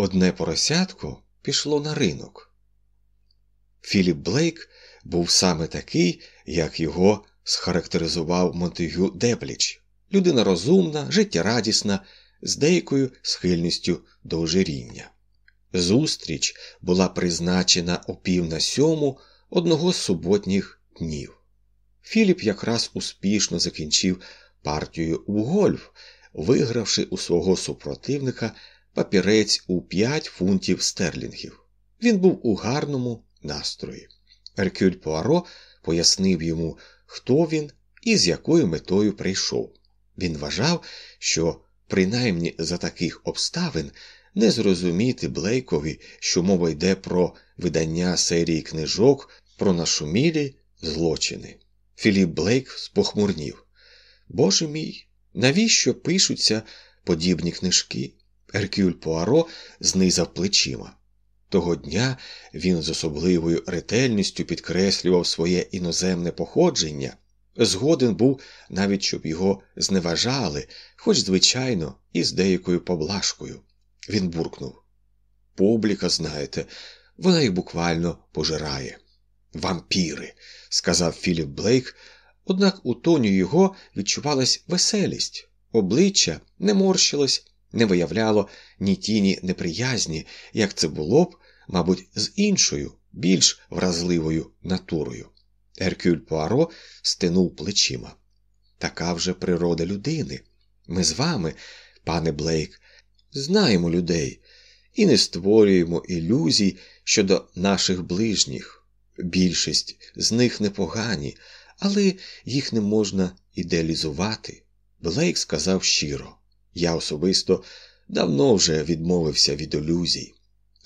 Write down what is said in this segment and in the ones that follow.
Одне поросятко пішло на ринок. Філіп Блейк був саме такий, як його схарактеризував Монтегю Депліч. Людина розумна, життєрадісна, з деякою схильністю до ожиріння. Зустріч була призначена о пів на сьому одного з суботніх днів. Філіп якраз успішно закінчив партію у гольф, вигравши у свого супротивника папірець у 5 фунтів стерлінгів. Він був у гарному настрої. Еркюль Пуаро пояснив йому, хто він і з якою метою прийшов. Він вважав, що, принаймні за таких обставин, не зрозуміти Блейкові, що мова йде про видання серії книжок про нашумілі злочини. Філіп Блейк спохмурнів. Боже мій, навіщо пишуться подібні книжки? Еркюль Пуаро знизав плечима. Того дня він з особливою ретельністю підкреслював своє іноземне походження, згоден був навіть, щоб його зневажали, хоч, звичайно, і з деякою поблажкою. Він буркнув. Публіка, знаєте, вона їх буквально пожирає. Вампіри, сказав Філіп Блейк, однак у тоні його відчувалась веселість, обличчя не морщилось, не виявляло ні тіні неприязні, як це було б, мабуть, з іншою, більш вразливою натурою. Еркюль Пуаро стинув плечима. Така вже природа людини. Ми з вами, пане Блейк, знаємо людей і не створюємо ілюзій щодо наших ближніх. Більшість з них непогані, але їх не можна ідеалізувати. Блейк сказав щиро. Я особисто давно вже відмовився від ілюзій.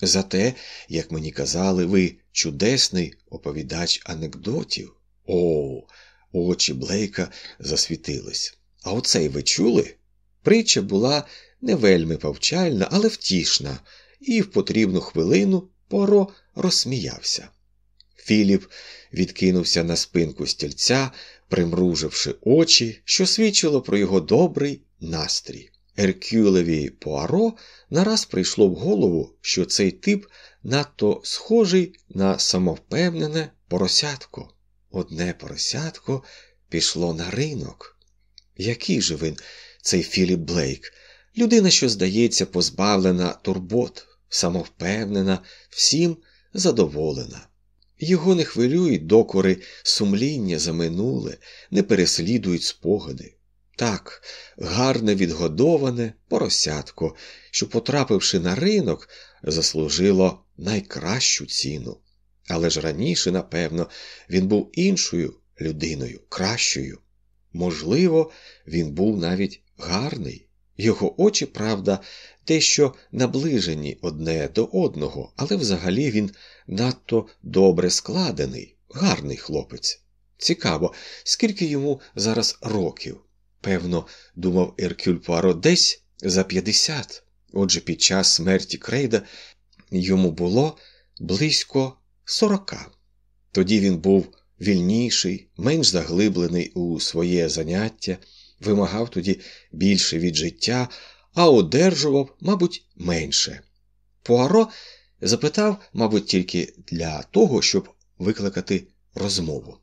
Зате, як мені казали, ви чудесний оповідач анекдотів. О, очі Блейка засвітились. А оцей ви чули? Притча була не вельми повчальна, але втішна, і в потрібну хвилину Поро розсміявся. Філіп відкинувся на спинку стільця, примруживши очі, що свідчило про його добрий настрій. Еркюлеві Пуаро нараз прийшло в голову, що цей тип надто схожий на самовпевнене поросятко. Одне поросятко пішло на ринок. Який же він, цей Філіп Блейк, людина, що, здається, позбавлена турбот, самовпевнена, всім задоволена. Його не хвилюють докори сумління за минуле, не переслідують спогади. Так, гарне відгодоване поросятко, що, потрапивши на ринок, заслужило найкращу ціну. Але ж раніше, напевно, він був іншою людиною, кращою. Можливо, він був навіть гарний. Його очі, правда, дещо наближені одне до одного, але взагалі він надто добре складений, гарний хлопець. Цікаво, скільки йому зараз років. Певно, думав Еркюль Пуаро, десь за 50. Отже, під час смерті Крейда йому було близько 40. Тоді він був вільніший, менш заглиблений у своє заняття, вимагав тоді більше від життя, а одержував, мабуть, менше. Пуаро запитав, мабуть, тільки для того, щоб викликати розмову.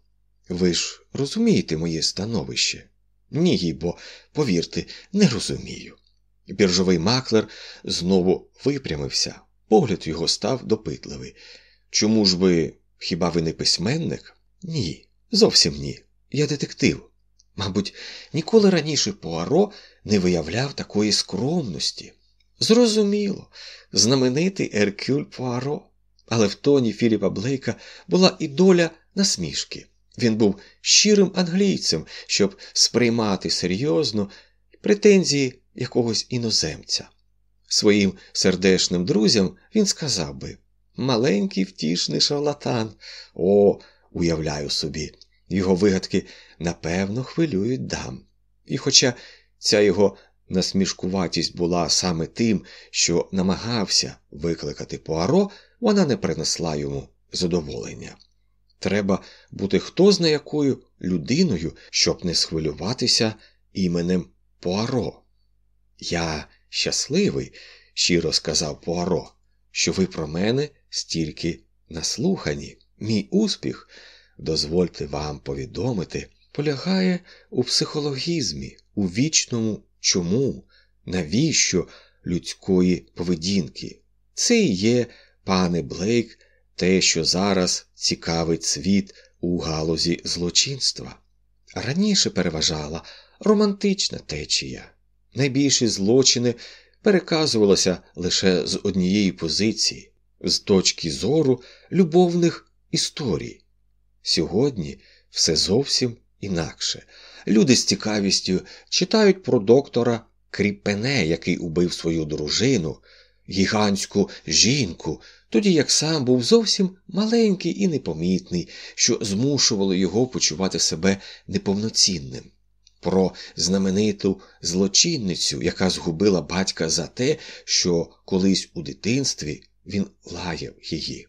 Ви ж розумієте моє становище? Ні, бо, повірте, не розумію. Біржовий маклер знову випрямився, погляд його став допитливий. Чому ж ви, хіба ви не письменник? Ні, зовсім ні. Я детектив. Мабуть, ніколи раніше Пуаро не виявляв такої скромності. Зрозуміло, знаменитий Еркюль Пуаро. Але в тоні Філіпа Блейка була і доля насмішки. Він був щирим англійцем, щоб сприймати серйозно претензії якогось іноземця. Своїм сердешним друзям він сказав би маленький втішний шарлатан. О, уявляю собі, його вигадки напевно хвилюють дам. І хоча ця його насмішкуватість була саме тим, що намагався викликати Пуаро, вона не принесла йому задоволення. Треба бути хто зна якою людиною, щоб не схвилюватися іменем Пуаро. Я щасливий, щиро сказав Пуаро, що ви про мене стільки наслухані. Мій успіх, дозвольте вам повідомити, полягає у психологізмі, у вічному чому, навіщо людської поведінки. Це і є, пане Блейк, те, що зараз цікавить світ у галузі злочинства. Раніше переважала романтична течія. Найбільші злочини переказувалося лише з однієї позиції, з точки зору любовних історій. Сьогодні все зовсім інакше. Люди з цікавістю читають про доктора Кріпене, який убив свою дружину, гігантську жінку, тоді як сам був зовсім маленький і непомітний, що змушувало його почувати себе неповноцінним. Про знамениту злочинницю, яка згубила батька за те, що колись у дитинстві він лаяв її.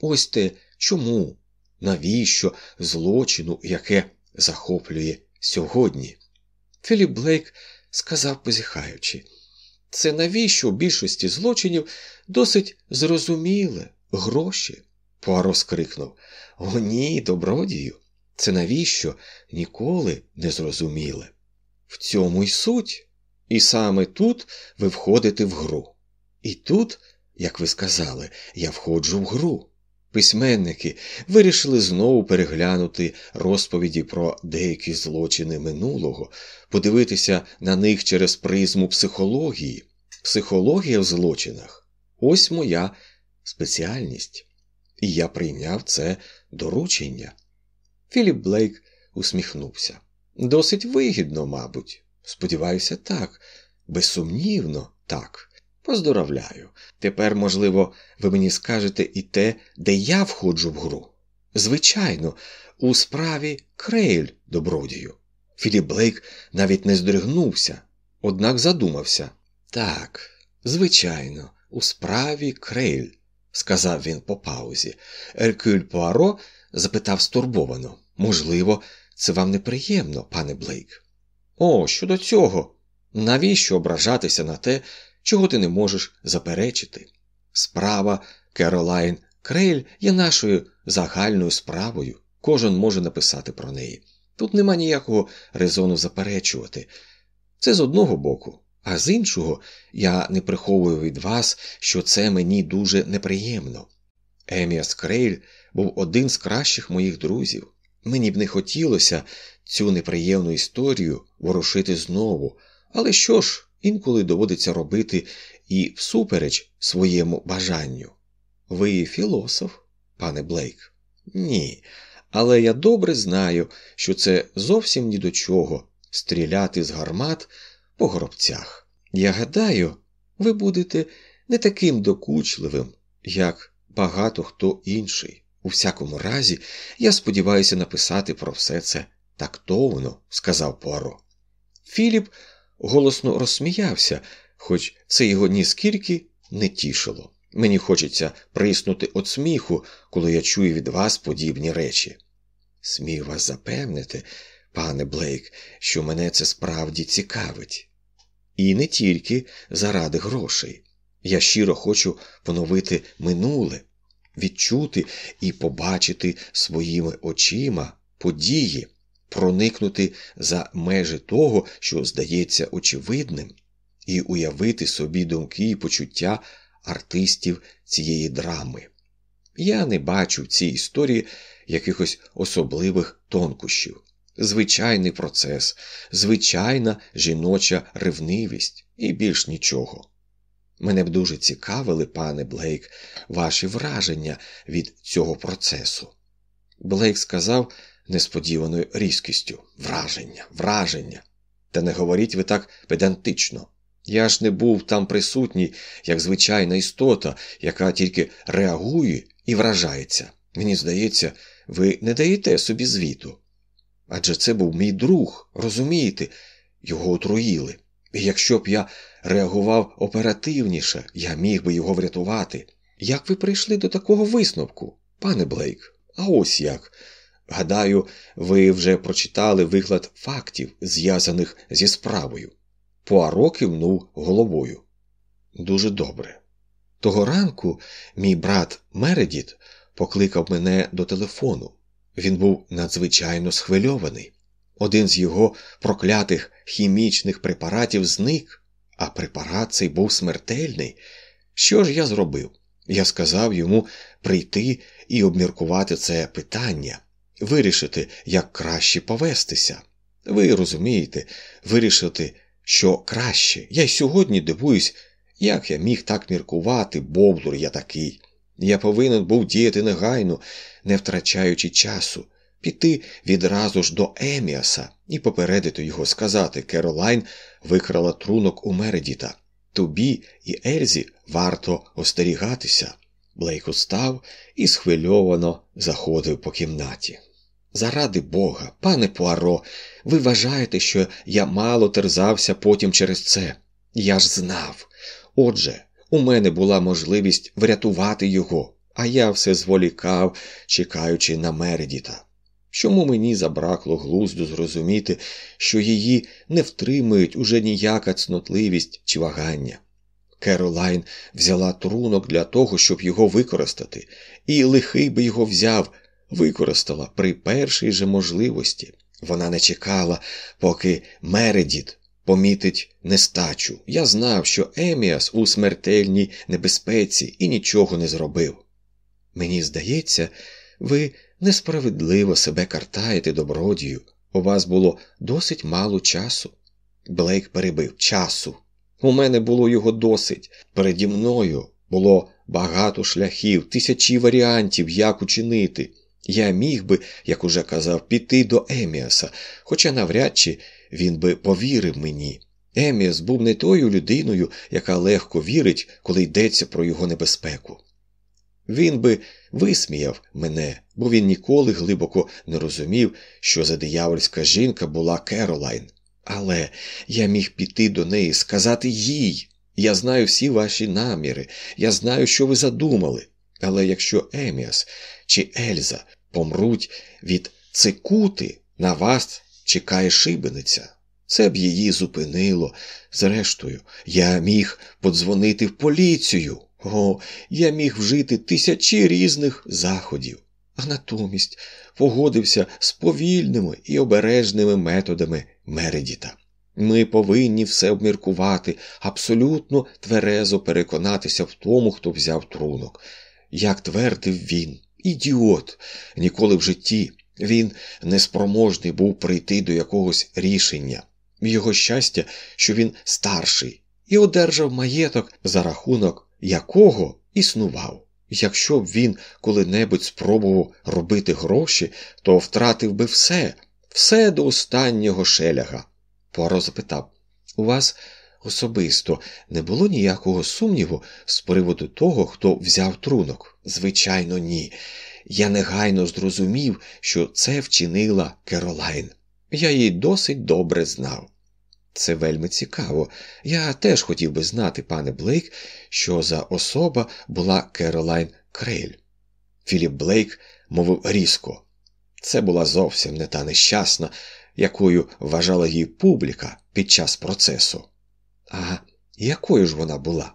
Ось те чому, навіщо злочину, яке захоплює сьогодні. Філіп Блейк сказав, позіхаючи, це навіщо в більшості злочинів досить зрозуміле гроші. Пуаро скрикнув О, ні, добродію. Це навіщо ніколи не зрозуміле. В цьому й суть. І саме тут ви входите в гру. І тут, як ви сказали, я входжу в гру. Письменники вирішили знову переглянути розповіді про деякі злочини минулого, подивитися на них через призму психології. Психологія в злочинах ось моя спеціальність. І я прийняв це доручення. Філіп Блейк усміхнувся. Досить вигідно, мабуть. Сподіваюся, так, безсумнівно, так. Поздоровляю. Тепер, можливо, ви мені скажете і те, де я входжу в гру. Звичайно, у справі Крейль добродію. Філіп Блейк навіть не здригнувся, однак задумався. Так, звичайно, у справі Крейль, сказав він по паузі. Еркюль Пуаро запитав стурбовано. Можливо, це вам неприємно, пане Блейк. О, щодо цього. Навіщо ображатися на те, чого ти не можеш заперечити? Справа Керолайн Крейль є нашою загальною справою. Кожен може написати про неї. Тут нема ніякого резону заперечувати. Це з одного боку, а з іншого я не приховую від вас, що це мені дуже неприємно. Еміас Крейль був один з кращих моїх друзів. Мені б не хотілося цю неприємну історію ворушити знову, але що ж, інколи доводиться робити і всупереч своєму бажанню. Ви філософ, пане Блейк? Ні. Але я добре знаю, що це зовсім ні до чого стріляти з гармат по горобцях. Я гадаю, ви будете не таким докучливим, як багато хто інший. У всякому разі, я сподіваюся написати про все це тактовно, сказав Пуаро. Філіп голосно розсміявся, хоч це його ніскільки не тішило. Мені хочеться приснути від сміху, коли я чую від вас подібні речі. Смію вас запевнити, пане Блейк, що мене це справді цікавить. І не тільки заради грошей. Я щиро хочу поновити минуле, відчути і побачити своїми очима події, проникнути за межі того, що здається очевидним, і уявити собі думки і почуття артистів цієї драми. Я не бачу в цій історії якихось особливих тонкощів. Звичайний процес, звичайна жіноча ревнивість і більш нічого. Мене б дуже цікавили, пане Блейк, ваші враження від цього процесу. Блейк сказав несподіваною різкістю враження, враження. Та не говоріть ви так педантично. Я ж не був там присутній, як звичайна істота, яка тільки реагує і вражається. Мені здається, ви не даєте собі звіту. Адже це був мій друг, розумієте, його отруїли. І якщо б я реагував оперативніше, я міг би його врятувати. Як ви прийшли до такого висновку, пане Блейк? А ось як. Гадаю, ви вже прочитали виклад фактів, зв'язаних зі справою. Пуаро кивнув головою. Дуже добре. Того ранку мій брат Мередіт покликав мене до телефону. Він був надзвичайно схвильований. Один з його проклятих хімічних препаратів зник, а препарат цей був смертельний. Що ж я зробив? Я сказав йому прийти і обміркувати це питання, вирішити, як краще повестися. Ви розумієте, вирішити, що краще. Я й сьогодні дивуюсь, як я міг так міркувати, бовдур я такий. Я повинен був діяти негайно, не втрачаючи часу, піти відразу ж до Еміаса і попередити його сказати Керолайн викрала трунок у Мередіта. Тобі і Ельзі варто остерігатися. Блейк устав і схвильовано заходив по кімнаті. Заради Бога, пане Пуаро, ви вважаєте, що я мало терзався потім через це. Я ж знав. Отже, у мене була можливість врятувати його, а я все зволікав, чекаючи на Мередіта. Чому мені забракло глузду зрозуміти, що її не втримують уже ніяка цнотливість чи вагання? Керолайн взяла трунок для того, щоб його використати, і лихий би його взяв, використала при першій же можливості. Вона не чекала, поки Мередіт помітить нестачу. Я знав, що Еміас у смертельній небезпеці і нічого не зробив. Мені здається, ви несправедливо себе картаєте добродію. У вас було досить мало часу. Блейк перебив часу. У мене було його досить. Переді мною було багато шляхів, тисячі варіантів, як учинити. Я міг би, як уже казав, піти до Еміаса, хоча навряд чи він би повірив мені. Еміас був не тою людиною, яка легко вірить, коли йдеться про його небезпеку. Він би висміяв мене, бо він ніколи глибоко не розумів, що за диявольська жінка була Керолайн. Але я міг піти до неї, сказати їй. Я знаю всі ваші наміри, я знаю, що ви задумали. Але якщо Еміас чи Ельза помруть від цикути, на вас чекає шибениця. Це б її зупинило. Зрештою, я міг подзвонити в поліцію. О, я міг вжити тисячі різних заходів, а натомість погодився з повільними і обережними методами Мередіта. Ми повинні все обміркувати, абсолютно тверезо переконатися в тому, хто взяв трунок. Як твердив він, ідіот, ніколи в житті він неспроможний був прийти до якогось рішення. Його щастя, що він старший, і одержав маєток, за рахунок якого існував. Якщо б він коли-небудь спробував робити гроші, то втратив би все, все до останнього шеляга. Поро запитав у вас особисто не було ніякого сумніву з приводу того, хто взяв трунок? Звичайно, ні. Я негайно зрозумів, що це вчинила Керолайн. Я її досить добре знав. Це вельми цікаво. Я теж хотів би знати, пане Блейк, що за особа була Керолайн Крейль. Філіп Блейк мовив різко. Це була зовсім не та нещасна, якою вважала її публіка під час процесу. А якою ж вона була?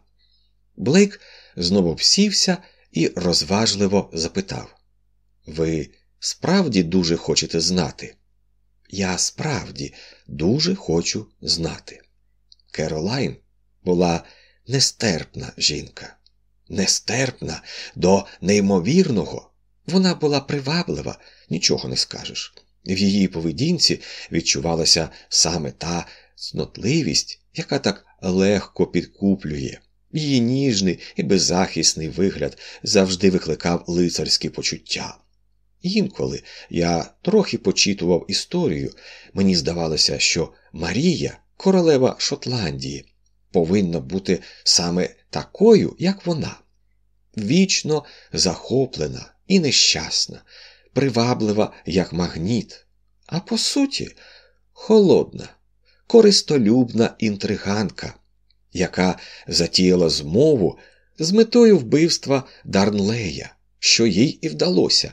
Блейк знову всівся і розважливо запитав: Ви справді дуже хочете знати? Я справді дуже хочу знати. Керолайн була нестерпна жінка, нестерпна до неймовірного. Вона була приваблива, нічого не скажеш. В її поведінці відчувалася саме та цнотливість, яка так легко підкуплює. Її ніжний і беззахисний вигляд завжди викликав лицарські почуття. Інколи я трохи почитував історію, мені здавалося, що Марія, королева Шотландії, повинна бути саме такою, як вона, вічно захоплена і нещасна, приваблива, як магніт, а по суті, холодна, користолюбна інтриганка, яка затіяла змову з метою вбивства Дарнлея, що їй і вдалося.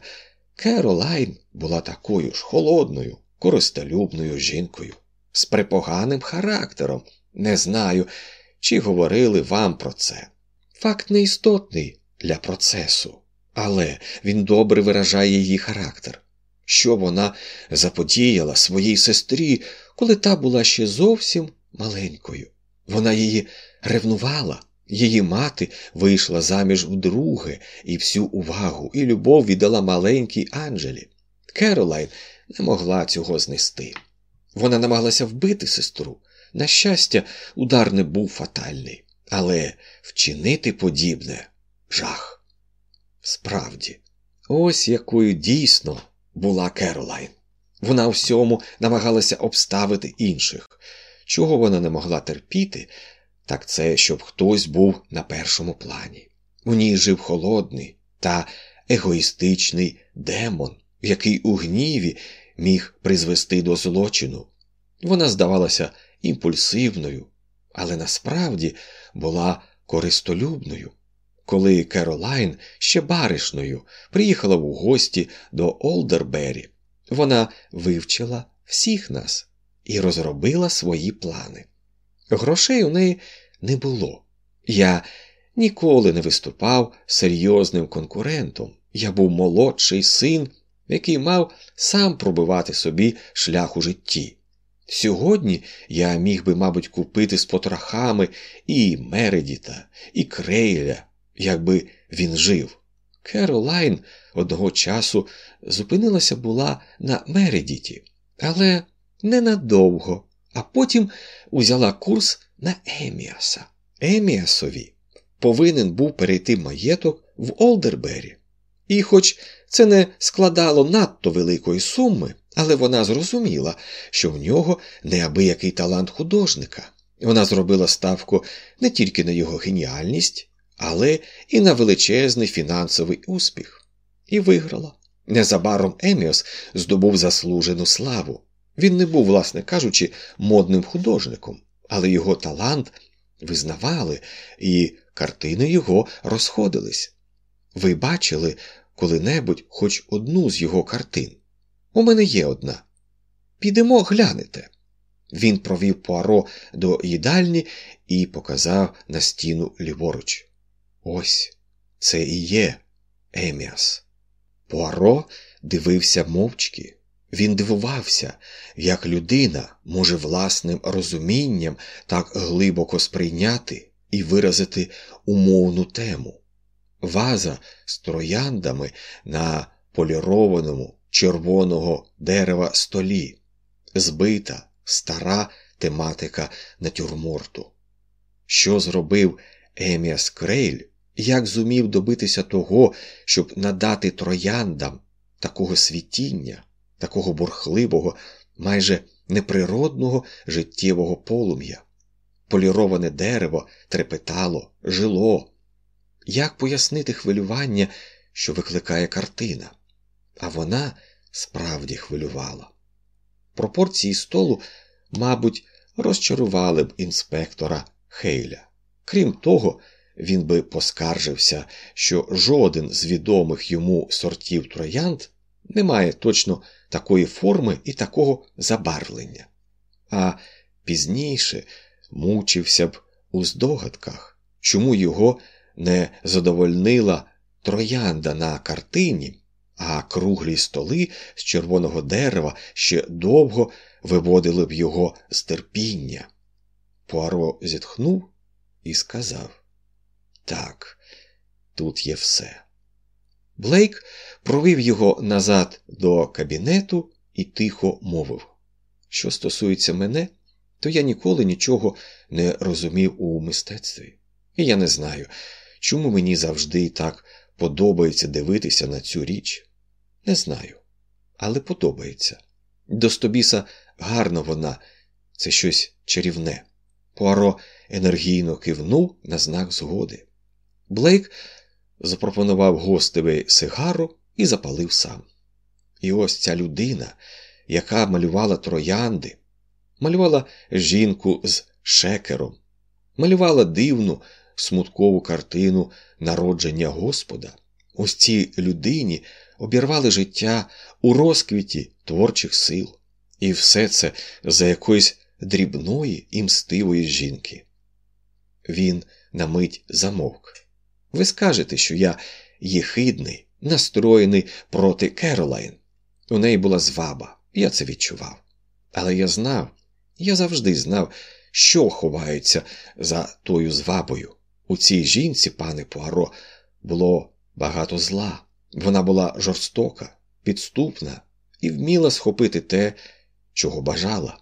Керолайн була такою ж холодною, користолюбною жінкою, з припоганим характером. Не знаю, чи говорили вам про це. Факт неістотний для процесу, але він добре виражає її характер, що вона заподіяла своїй сестрі, коли та була ще зовсім маленькою. Вона її ревнувала. Її мати вийшла заміж вдруге і всю увагу і любов віддала маленькій Анджелі. Керолайн не могла цього знести. Вона намагалася вбити сестру. На щастя, удар не був фатальний, але вчинити подібне жах. Справді, ось якою дійсно була Керолайн. Вона всьому намагалася обставити інших. Чого вона не могла терпіти, так це щоб хтось був на першому плані. У ній жив холодний та егоїстичний демон, який у гніві міг призвести до злочину. Вона здавалася імпульсивною, але насправді була користолюбною. Коли Керолайн ще баришною приїхала в гості до Олдербері, вона вивчила всіх нас і розробила свої плани. Грошей у неї не було. Я ніколи не виступав серйозним конкурентом. Я був молодший син, який мав сам пробивати собі шлях у житті. Сьогодні я міг би, мабуть, купити з потрохами і Мередіта, і Крейля, якби він жив. Керолайн одного часу зупинилася була на Мередіті, але ненадовго, а потім узяла курс на Еміаса. Еміасові повинен був перейти маєток в Олдербері. І, хоч це не складало надто великої суми, але вона зрозуміла, що в нього неабиякий талант художника. Вона зробила ставку не тільки на його геніальність, але і на величезний фінансовий успіх. І виграла. Незабаром Еміос здобув заслужену славу. Він не був, власне кажучи, модним художником, але його талант визнавали, і картини його розходились. Ви бачили коли-небудь хоч одну з його картин? У мене є одна. Підемо глянете. Він провів Пуаро до їдальні і показав на стіну ліворуч. Ось це і є Еміас. Пуаро дивився мовчки. Він дивувався, як людина може власним розумінням так глибоко сприйняти і виразити умовну тему. Ваза з трояндами на полірованому червоного дерева столі, збита стара тематика натюрморту. Що зробив Еміас Крейль, як зумів добитися того, щоб надати трояндам такого світіння? такого бурхливого, майже неприродного життєвого полум'я. Поліроване дерево трепетало, жило. Як пояснити хвилювання, що викликає картина? А вона справді хвилювала. Пропорції столу, мабуть, розчарували б інспектора Хейля. Крім того, він би поскаржився, що жоден з відомих йому сортів троянд не має точно такої форми і такого забарвлення, а пізніше мучився б у здогадках, чому його не задовольнила троянда на картині, а круглі столи з червоного дерева ще довго виводили б його з терпіння. Пуаро зітхнув і сказав Так, тут є все. Блейк провів його назад до кабінету і тихо мовив: Що стосується мене, то я ніколи нічого не розумів у мистецтві. І я не знаю, чому мені завжди так подобається дивитися на цю річ. Не знаю, але подобається. До Стобіса гарна вона, це щось чарівне. Пуаро енергійно кивнув на знак згоди. Блейк запропонував гостеві сигару і запалив сам. І ось ця людина, яка малювала троянди, малювала жінку з шекером, малювала дивну смуткову картину народження Господа. Ось цій людині обірвали життя у розквіті творчих сил, і все це за якоїсь дрібної і мстивої жінки. Він на мить замовк. Ви скажете, що я єхидний, настроєний проти Керолайн. У неї була зваба, я це відчував. Але я знав, я завжди знав, що ховаються за тою звабою. У цій жінці, пане Пуаро, було багато зла. Вона була жорстока, підступна і вміла схопити те, чого бажала.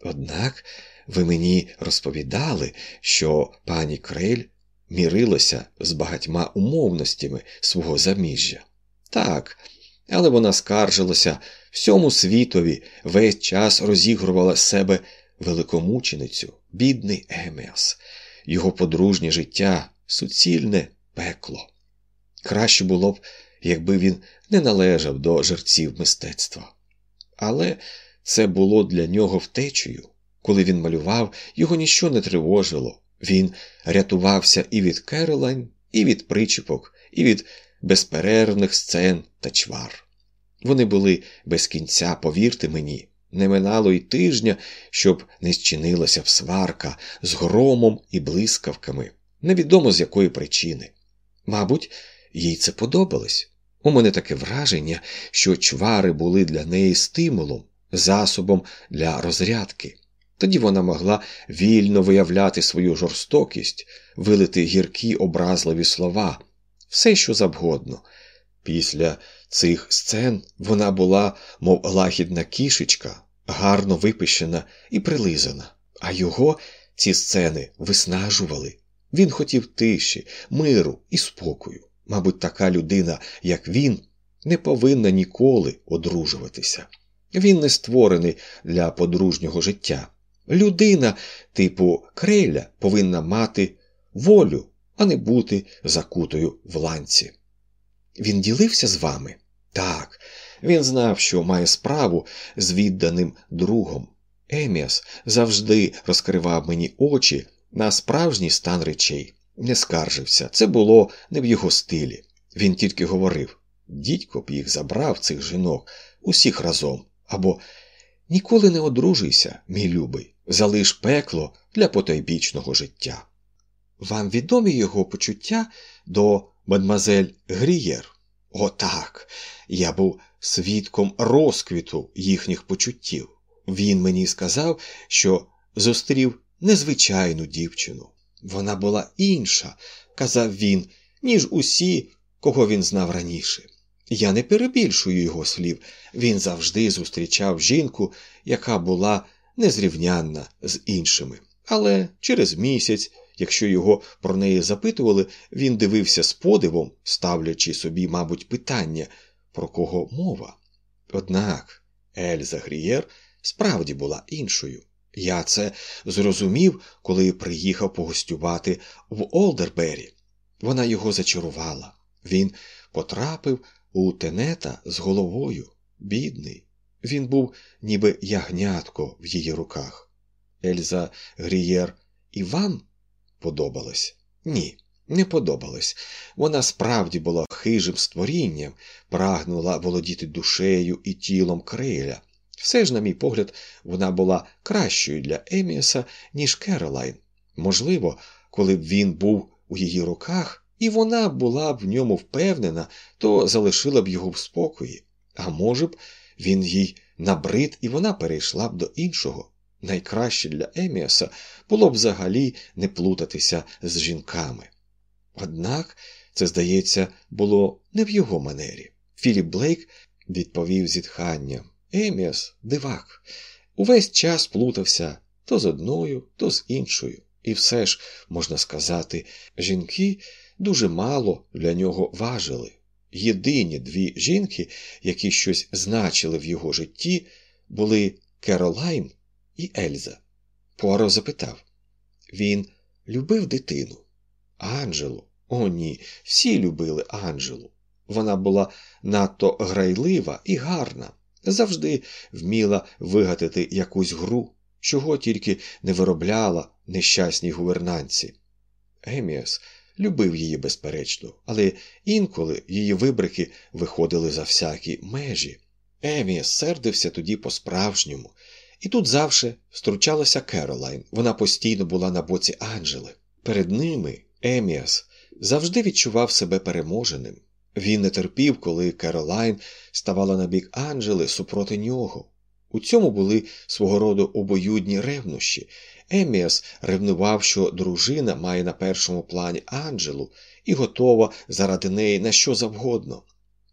Однак ви мені розповідали, що пані Крель мірилася з багатьма умовностями свого заміжжя. Так, але вона скаржилася всьому світові, весь час розігрувала себе великомученицю, бідний Емеас, його подружнє життя, суцільне пекло. Краще було б, якби він не належав до жерців мистецтва. Але це було для нього втечею. Коли він малював, його ніщо не тривожило. Він рятувався і від Керолайн, і від причіпок, і від безперервних сцен та чвар. Вони були без кінця, повірте мені, не минало й тижня, щоб не зчинилася в сварка з громом і блискавками, невідомо з якої причини. Мабуть, їй це подобалось. У мене таке враження, що чвари були для неї стимулом, засобом для розрядки. Тоді вона могла вільно виявляти свою жорстокість, вилити гіркі образливі слова, все що завгодно. Після цих сцен вона була, мов лагідна кішечка, гарно випищена і прилизана, а його ці сцени виснажували. Він хотів тиші, миру і спокою. Мабуть, така людина, як він, не повинна ніколи одружуватися. Він не створений для подружнього життя. Людина, типу Креля, повинна мати волю, а не бути закутою в ланці. Він ділився з вами? Так, він знав, що має справу з відданим другом. Еміас завжди розкривав мені очі на справжній стан речей, не скаржився, це було не в його стилі. Він тільки говорив дідько б їх забрав цих жінок, усіх разом, або ніколи не одружуйся, мій любий, залиш пекло для потойбічного життя. Вам відомі його почуття до мадмазель Грієр? Отак. Я був свідком розквіту їхніх почуттів. Він мені сказав, що зустрів незвичайну дівчину. Вона була інша, казав він, ніж усі, кого він знав раніше. Я не перебільшую його слів. Він завжди зустрічав жінку, яка була незрівнянна з іншими. Але через місяць, якщо його про неї запитували, він дивився з подивом, ставлячи собі, мабуть, питання, про кого мова. Однак Ельза Грієр справді була іншою. Я це зрозумів, коли приїхав погостювати в Олдербері. Вона його зачарувала. Він потрапив у тенета з головою, бідний. Він був ніби ягнятко в її руках. Ельза Грієр і вам подобалось? Ні, не подобалось. Вона справді була хижим створінням, прагнула володіти душею і тілом криля. Все ж, на мій погляд, вона була кращою для Еміаса, ніж Керолайн. Можливо, коли б він був у її руках, і вона була б в ньому впевнена, то залишила б його в спокої. А може б, він їй набрид, і вона перейшла б до іншого. Найкраще для Еміаса було б взагалі не плутатися з жінками. Однак, це, здається, було не в його манері. Філіп Блейк відповів зітханням. Еміас, дивак, увесь час плутався то з одною, то з іншою. І все ж, можна сказати, жінки дуже мало для нього важили. Єдині дві жінки, які щось значили в його житті, були Керолайн і Ельза. Пуаро запитав він любив дитину? Анджелу. О, ні, всі любили Анджелу. Вона була надто грайлива і гарна, завжди вміла вигадати якусь гру, чого тільки не виробляла нещасній гувернанці. Еміас любив її безперечно, але інколи її вибрики виходили за всякі межі. Еміас сердився тоді по-справжньому. І тут завжди стручалася Керолайн. Вона постійно була на боці Анджели. Перед ними Еміас завжди відчував себе переможеним. Він не терпів, коли Керолайн ставала на бік Анджели супроти нього. У цьому були свого роду обоюдні ревнощі. Еміас ревнував, що дружина має на першому плані Анджелу і готова заради неї на що завгодно.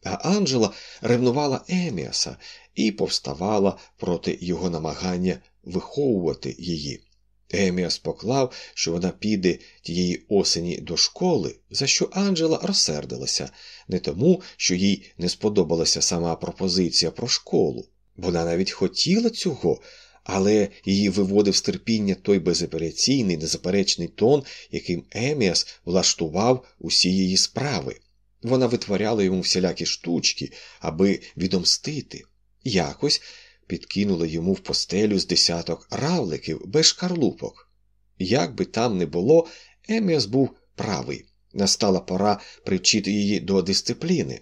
А Анджела ревнувала Еміаса і повставала проти його намагання виховувати її. Еміас поклав, що вона піде тієї осені до школи, за що Анджела розсердилася, не тому, що їй не сподобалася сама пропозиція про школу. Вона навіть хотіла цього, але її виводив з терпіння той безапеляційний, незаперечний тон, яким Еміас влаштував усі її справи. Вона витворяла йому всілякі штучки, аби відомстити. Якось підкинула йому в постелю з десяток равликів без шкарлупок. Як би там не було, Еміас був правий. Настала пора привчити її до дисципліни.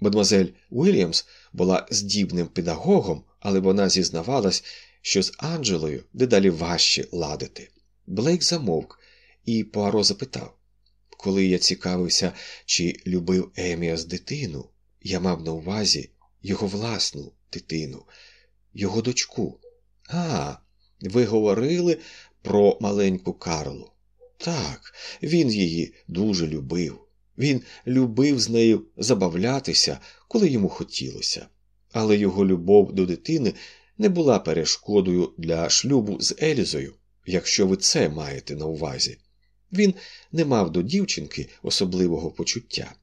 Мадемуазель Уільямс була здібним педагогом, але вона зізнавалась, що з Анджелою дедалі важче ладити. Блейк замовк, і Пуаро запитав коли я цікавився, чи любив Еміас дитину, я мав на увазі його власну дитину, його дочку. А, ви говорили про маленьку Карлу. Так, він її дуже любив. Він любив з нею забавлятися, коли йому хотілося, але його любов до дитини не була перешкодою для шлюбу з Ельзою, якщо ви це маєте на увазі. Він не мав до дівчинки особливого почуття.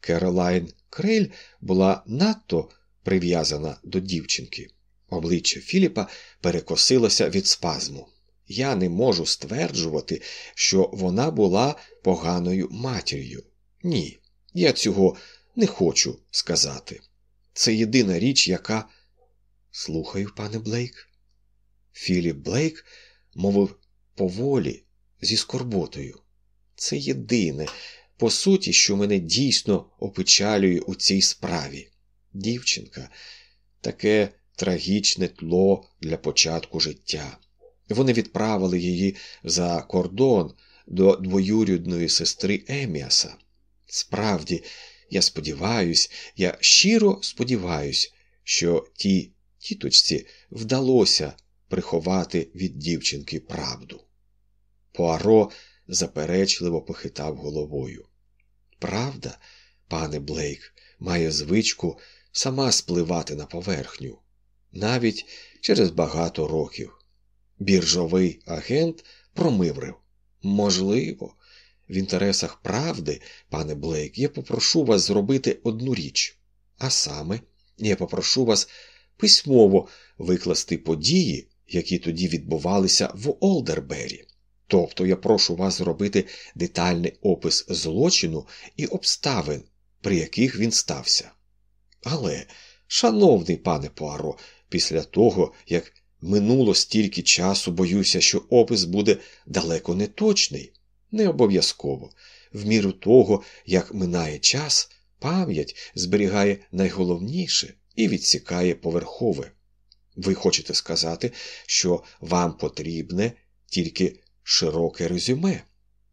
Керолайн Крель була надто прив'язана до дівчинки. Обличчя Філіпа перекосилося від спазму. Я не можу стверджувати, що вона була поганою матір'ю. Ні, я цього не хочу сказати. Це єдина річ, яка. Слухаю, пане Блейк. Філіп Блейк мовив поволі, зі скорботою. Це єдине, по суті, що мене дійсно опечалює у цій справі. Дівчинка, таке трагічне тло для початку життя. Вони відправили її за кордон до двоюрідної сестри Еміаса. Справді, я сподіваюсь, я щиро сподіваюсь, що тій тіточці вдалося приховати від дівчинки правду. Пуаро заперечливо похитав головою. Правда, пане Блейк, має звичку сама спливати на поверхню, навіть через багато років. Біржовий агент промиврив. Можливо, в інтересах правди, пане Блейк, я попрошу вас зробити одну річ. А саме, я попрошу вас письмово викласти події, які тоді відбувалися в Олдербері. Тобто я прошу вас зробити детальний опис злочину і обставин, при яких він стався. Але, шановний пане Пуаро, після того, як минуло стільки часу, боюся, що опис буде далеко не точний, не обов'язково. В міру того, як минає час, пам'ять зберігає найголовніше і відсікає поверхове. Ви хочете сказати, що вам потрібне тільки широке резюме?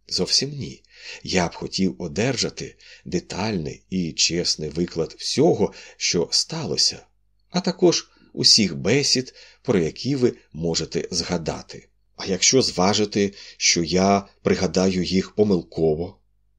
Зовсім ні. Я б хотів одержати детальний і чесний виклад всього, що сталося, а також усіх бесід, про які ви можете згадати. А якщо зважити, що я пригадаю їх помилково,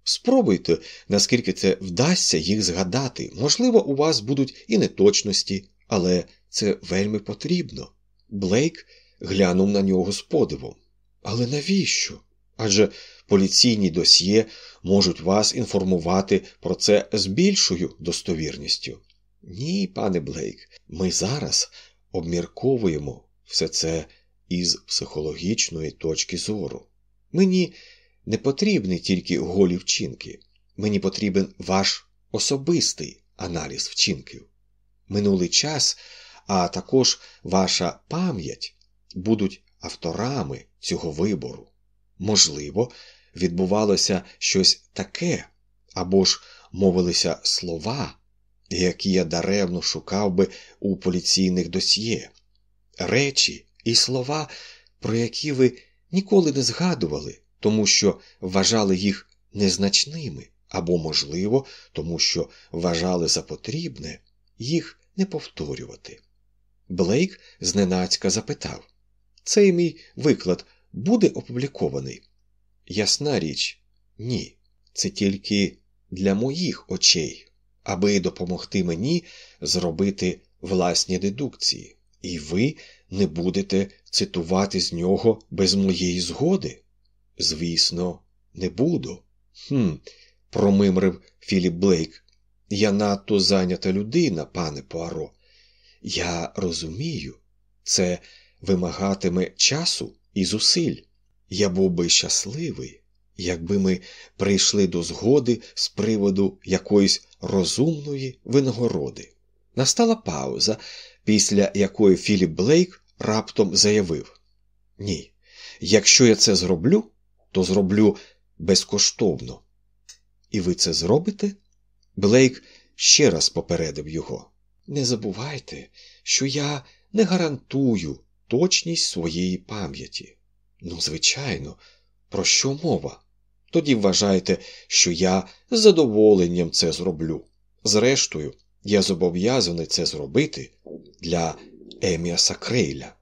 спробуйте, наскільки це вдасться їх згадати. Можливо, у вас будуть і неточності, але це вельми потрібно. Блейк глянув на нього з подивом. Але навіщо? Адже поліційні досьє можуть вас інформувати про це з більшою достовірністю. Ні, пане Блейк, ми зараз обмірковуємо все це із психологічної точки зору. Мені не потрібні тільки голі вчинки, мені потрібен ваш особистий аналіз вчинків. Минулий час, а також ваша пам'ять будуть авторами цього вибору. Можливо, відбувалося щось таке, або ж мовилися слова, які я даремно шукав би у поліційних досьє, речі і слова, про які ви ніколи не згадували, тому що вважали їх незначними, або, можливо, тому що вважали за потрібне їх не повторювати. Блейк зненацька запитав Цей мій виклад буде опублікований? Ясна річ, ні. Це тільки для моїх очей, аби допомогти мені зробити власні дедукції, і ви не будете цитувати з нього без моєї згоди? Звісно, не буду. «Хм», – промимрив Філіп Блейк. Я надто зайнята людина, пане Пуаро. Я розумію, це вимагатиме часу і зусиль. Я був би щасливий, якби ми прийшли до згоди з приводу якоїсь розумної винагороди. Настала пауза, після якої Філіп Блейк раптом заявив: Ні, якщо я це зроблю, то зроблю безкоштовно. І ви це зробите? Блейк ще раз попередив його. Не забувайте, що я не гарантую точність своєї пам'яті. Ну, звичайно, про що мова? Тоді вважайте, що я з задоволенням це зроблю. Зрештою, я зобов'язаний це зробити для Еміаса Крейля.